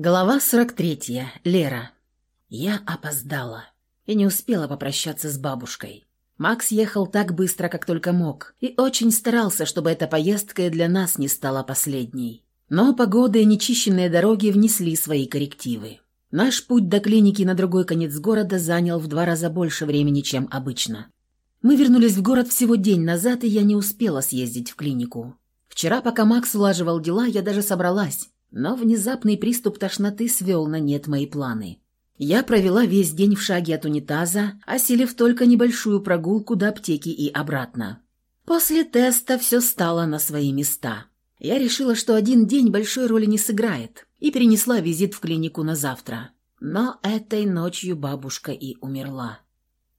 Глава 43. Лера. Я опоздала и не успела попрощаться с бабушкой. Макс ехал так быстро, как только мог, и очень старался, чтобы эта поездка для нас не стала последней. Но погода и нечищенные дороги внесли свои коррективы. Наш путь до клиники на другой конец города занял в два раза больше времени, чем обычно. Мы вернулись в город всего день назад, и я не успела съездить в клинику. Вчера, пока Макс улаживал дела, я даже собралась, но внезапный приступ тошноты свел на нет мои планы. Я провела весь день в шаге от унитаза, осилив только небольшую прогулку до аптеки и обратно. После теста все стало на свои места. Я решила, что один день большой роли не сыграет, и перенесла визит в клинику на завтра. Но этой ночью бабушка и умерла.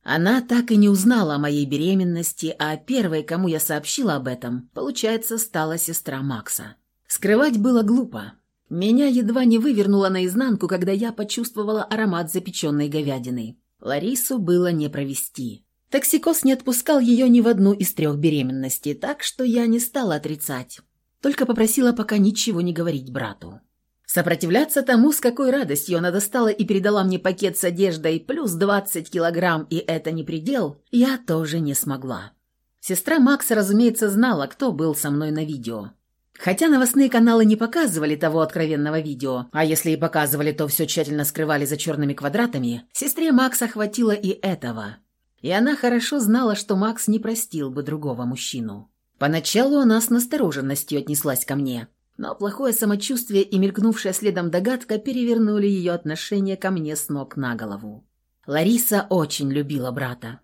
Она так и не узнала о моей беременности, а первой, кому я сообщила об этом, получается, стала сестра Макса. Скрывать было глупо. Меня едва не вывернуло наизнанку, когда я почувствовала аромат запеченной говядины. Ларису было не провести. Токсикоз не отпускал ее ни в одну из трех беременностей, так что я не стала отрицать. Только попросила пока ничего не говорить брату. Сопротивляться тому, с какой радостью она достала и передала мне пакет с одеждой плюс 20 килограмм, и это не предел, я тоже не смогла. Сестра Макса, разумеется, знала, кто был со мной на видео. Хотя новостные каналы не показывали того откровенного видео, а если и показывали, то все тщательно скрывали за черными квадратами, сестре Макса хватило и этого. И она хорошо знала, что Макс не простил бы другого мужчину. Поначалу она с настороженностью отнеслась ко мне, но плохое самочувствие и мелькнувшая следом догадка перевернули ее отношение ко мне с ног на голову. Лариса очень любила брата.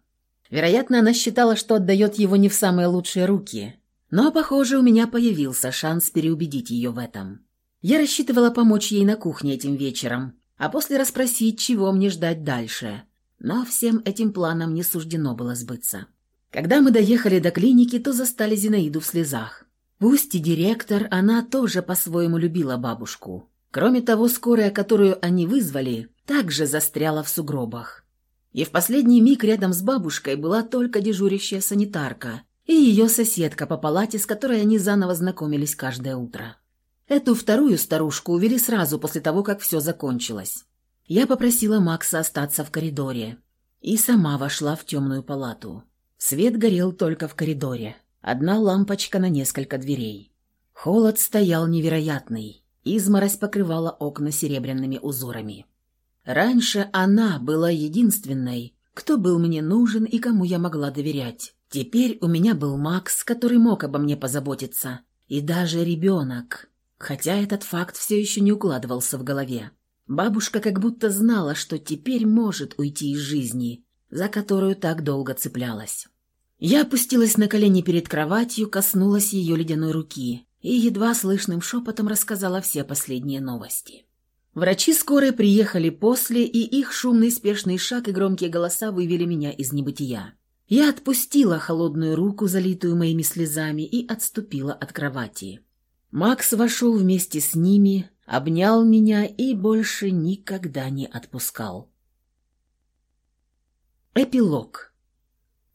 Вероятно, она считала, что отдает его не в самые лучшие руки – но, похоже, у меня появился шанс переубедить ее в этом. Я рассчитывала помочь ей на кухне этим вечером, а после расспросить, чего мне ждать дальше. Но всем этим планам не суждено было сбыться. Когда мы доехали до клиники, то застали Зинаиду в слезах. Пусть и директор, она тоже по-своему любила бабушку. Кроме того, скорая, которую они вызвали, также застряла в сугробах. И в последний миг рядом с бабушкой была только дежурящая санитарка, и ее соседка по палате, с которой они заново знакомились каждое утро. Эту вторую старушку увели сразу после того, как все закончилось. Я попросила Макса остаться в коридоре и сама вошла в темную палату. Свет горел только в коридоре. Одна лампочка на несколько дверей. Холод стоял невероятный. Изморозь покрывала окна серебряными узорами. Раньше она была единственной, кто был мне нужен и кому я могла доверять. Теперь у меня был Макс, который мог обо мне позаботиться, и даже ребенок. Хотя этот факт все еще не укладывался в голове. Бабушка как будто знала, что теперь может уйти из жизни, за которую так долго цеплялась. Я опустилась на колени перед кроватью, коснулась ее ледяной руки и едва слышным шепотом рассказала все последние новости. Врачи скорой приехали после, и их шумный спешный шаг и громкие голоса вывели меня из небытия. Я отпустила холодную руку, залитую моими слезами, и отступила от кровати. Макс вошел вместе с ними, обнял меня и больше никогда не отпускал. Эпилог.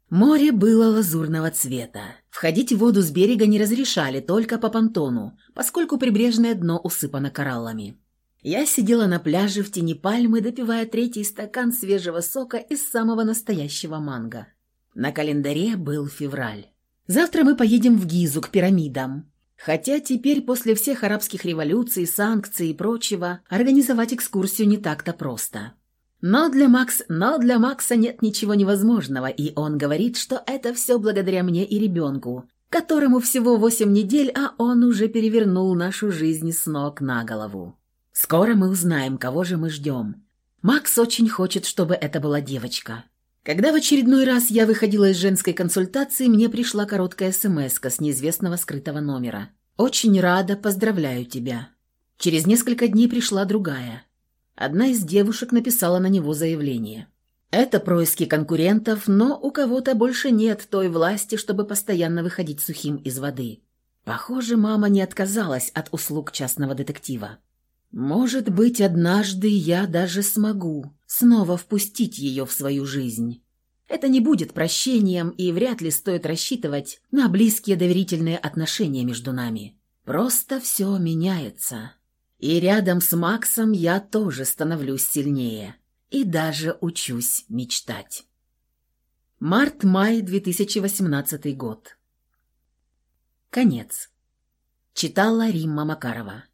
Море было лазурного цвета. Входить в воду с берега не разрешали только по понтону, поскольку прибрежное дно усыпано кораллами. Я сидела на пляже в тени пальмы, допивая третий стакан свежего сока из самого настоящего манго. На календаре был февраль. Завтра мы поедем в Гизу к пирамидам. Хотя теперь после всех арабских революций, санкций и прочего организовать экскурсию не так-то просто. Но для, Макс... Но для Макса нет ничего невозможного, и он говорит, что это все благодаря мне и ребенку, которому всего восемь недель, а он уже перевернул нашу жизнь с ног на голову. Скоро мы узнаем, кого же мы ждем. Макс очень хочет, чтобы это была девочка. Когда в очередной раз я выходила из женской консультации, мне пришла короткая смс с неизвестного скрытого номера. «Очень рада, поздравляю тебя». Через несколько дней пришла другая. Одна из девушек написала на него заявление. Это происки конкурентов, но у кого-то больше нет той власти, чтобы постоянно выходить сухим из воды. Похоже, мама не отказалась от услуг частного детектива. Может быть, однажды я даже смогу снова впустить ее в свою жизнь. Это не будет прощением, и вряд ли стоит рассчитывать на близкие доверительные отношения между нами. Просто все меняется. И рядом с Максом я тоже становлюсь сильнее. И даже учусь мечтать. Март-май 2018 год. Конец. Читала Римма Макарова.